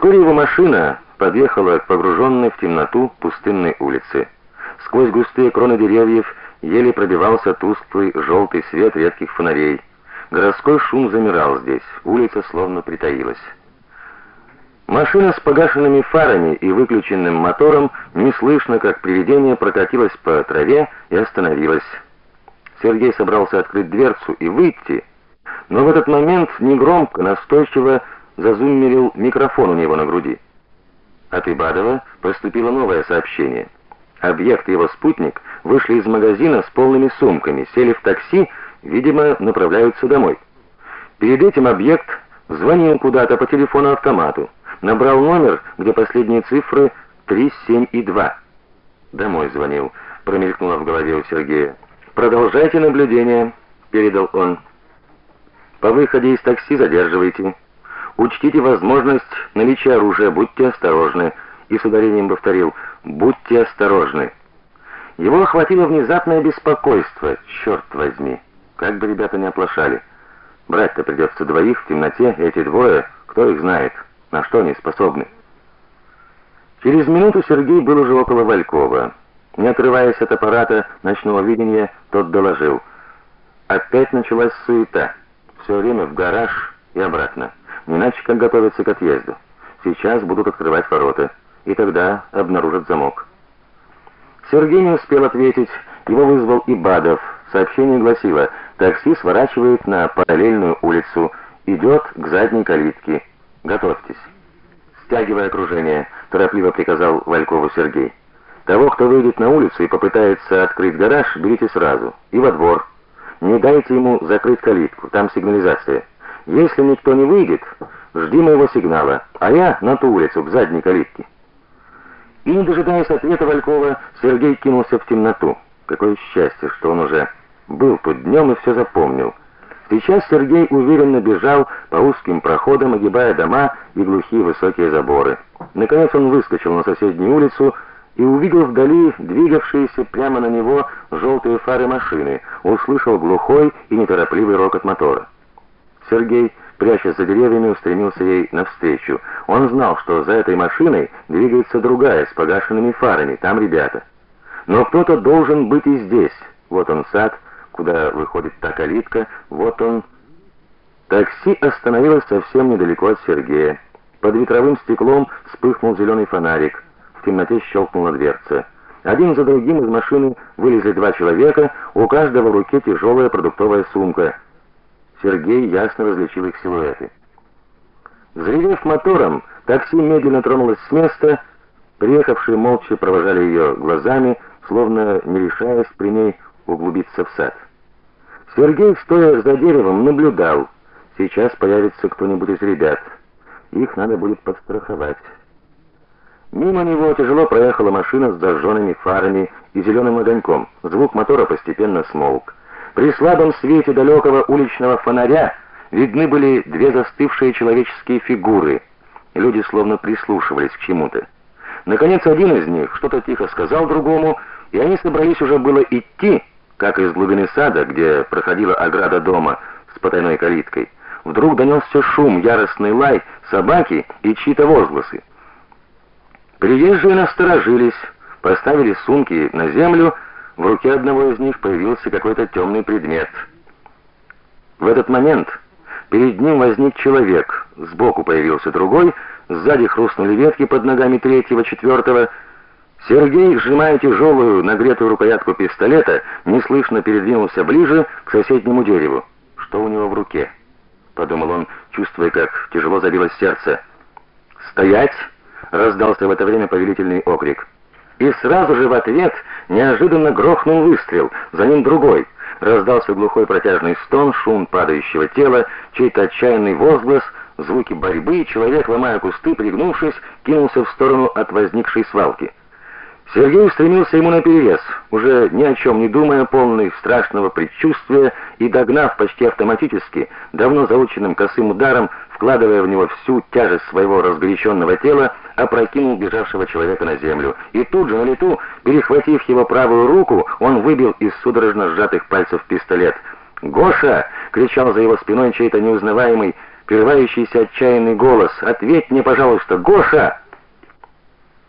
Вскоре его машина подъехала к погруженной в темноту пустынной улице. Сквозь густые кроны деревьев еле пробивался тусклый желтый свет редких фонарей. Городской шум замирал здесь, улица словно притаилась. Машина с погашенными фарами и выключенным мотором неслышно, как привидение, прокатилась по траве и остановилась. Сергей собрался открыть дверцу и выйти, но в этот момент негромко, настойчиво зазуммерил микрофон у него на груди. От Ибадова поступило новое сообщение. Объект и его спутник вышли из магазина с полными сумками, сели в такси, видимо, направляются домой. Перед этим объект звонил куда-то по телефону-автомату, набрал номер, где последние цифры 3, 7 и 2. Домой звонил, промелькнуло в голове у Сергея. Продолжайте наблюдение, передал он. По выходе из такси задерживайте. Учтите возможность наличия оружия, будьте осторожны, и с ударением повторил: будьте осторожны. Его охватило внезапное беспокойство. Черт возьми, как бы ребята не оплошали. Брать-то придется двоих в темноте, эти двое, кто их знает, на что они способны. Через минуту Сергей был уже около Валькова. Не отрываясь от аппарата ночного видения, тот доложил: "Опять началась суета. Все время в гараж и обратно. Не иначе как готовятся к отъезду. Сейчас будут открывать ворота, и тогда обнаружат замок". Сергей не успел ответить. Его вызвал Ибадов. Сообщение гласило: такси сворачивает на параллельную улицу, идет к задней калитке. Готовьтесь. Стягивая окружение, торопливо приказал Валькову Сергей. Того, кто выйдет на улицу и попытается открыть гараж, берите сразу и во двор. Не дайте ему закрыть калитку, там сигнализация. Если никто не выйдет, жди моего сигнала, а я на ту улицу к задней калитке. И не дожидаясь ответа Валькова, Сергей кинулся в темноту. Какое счастье, что он уже был тут днем и все запомнил. Сейчас Сергей уверенно бежал по узким проходам, огибая дома и глухие высокие заборы. Наконец он выскочил на соседнюю улицу и увидел вдали двигавшиеся прямо на него желтые фары машины, услышал глухой и неторопливый рокот мотора. Сергей, прячась за деревьями, устремился ей навстречу. Он знал, что за этой машиной двигается другая с погашенными фарами, там ребята. Но кто-то должен быть и здесь. Вот он сад, куда выходит та калитка, вот он. Такси остановилось совсем недалеко от Сергея. Под ветровым стеклом вспыхнул зеленый фонарик. В темноте щелкнула дверца. Один за другим из машины вылезли два человека, у каждого в руке тяжелая продуктовая сумка. Сергей ясно различил их силуэты. Взревев мотором, такси медленно тронулось с места. Приехавшие молча провожали ее глазами, словно не решаясь при ней углубиться в сад. Сергей, стоя за деревом, наблюдал. Сейчас появится кто-нибудь из ребят. Их надо будет подстраховать. Мимо него тяжело проехала машина с зажженными фарами и зеленым огоньком. Звук мотора постепенно смолк. При слабом свете далекого уличного фонаря видны были две застывшие человеческие фигуры. Люди словно прислушивались к чему-то. Наконец один из них что-то тихо сказал другому, и они собрались уже было идти, как из глубины сада, где проходила ограда дома с потайной калиткой. Вдруг донесся шум, яростный лай собаки и чьи-то возгласы. Приезжие насторожились, поставили сумки на землю, в руке одного из них появился какой-то темный предмет. В этот момент перед ним возник человек, сбоку появился другой, сзади хрустнули ветки под ногами третьего, четвертого. Сергей, сжимая тяжелую нагретую рукоятку пистолета, неслышно передвинулся ближе к соседнему дереву. Что у него в руке? подумал он, чувствуя, как тяжело забилось сердце. "Стоять!" раздался в это время повелительный окрик. И сразу же в ответ неожиданно грохнул выстрел, за ним другой. Раздался глухой протяжный стон, шум падающего тела, чей-то отчаянный возглас, звуки борьбы, и человек, ломая кусты, пригнувшись, кинулся в сторону от возникшей свалки. Сергей устремился ему наперерез, уже ни о чем не думая, полный страшного предчувствия, и догнав почти автоматически, давно заученным косым ударом, вкладывая в него всю тяжесть своего разгоряченного тела, опрокинул бежавшего человека на землю. И тут же на лету, перехватив его правую руку, он выбил из судорожно сжатых пальцев пистолет. "Гоша!" кричал за его спиной чей-то неузнаваемый прерывающийся отчаянный голос: "Ответь мне, пожалуйста, Гоша!"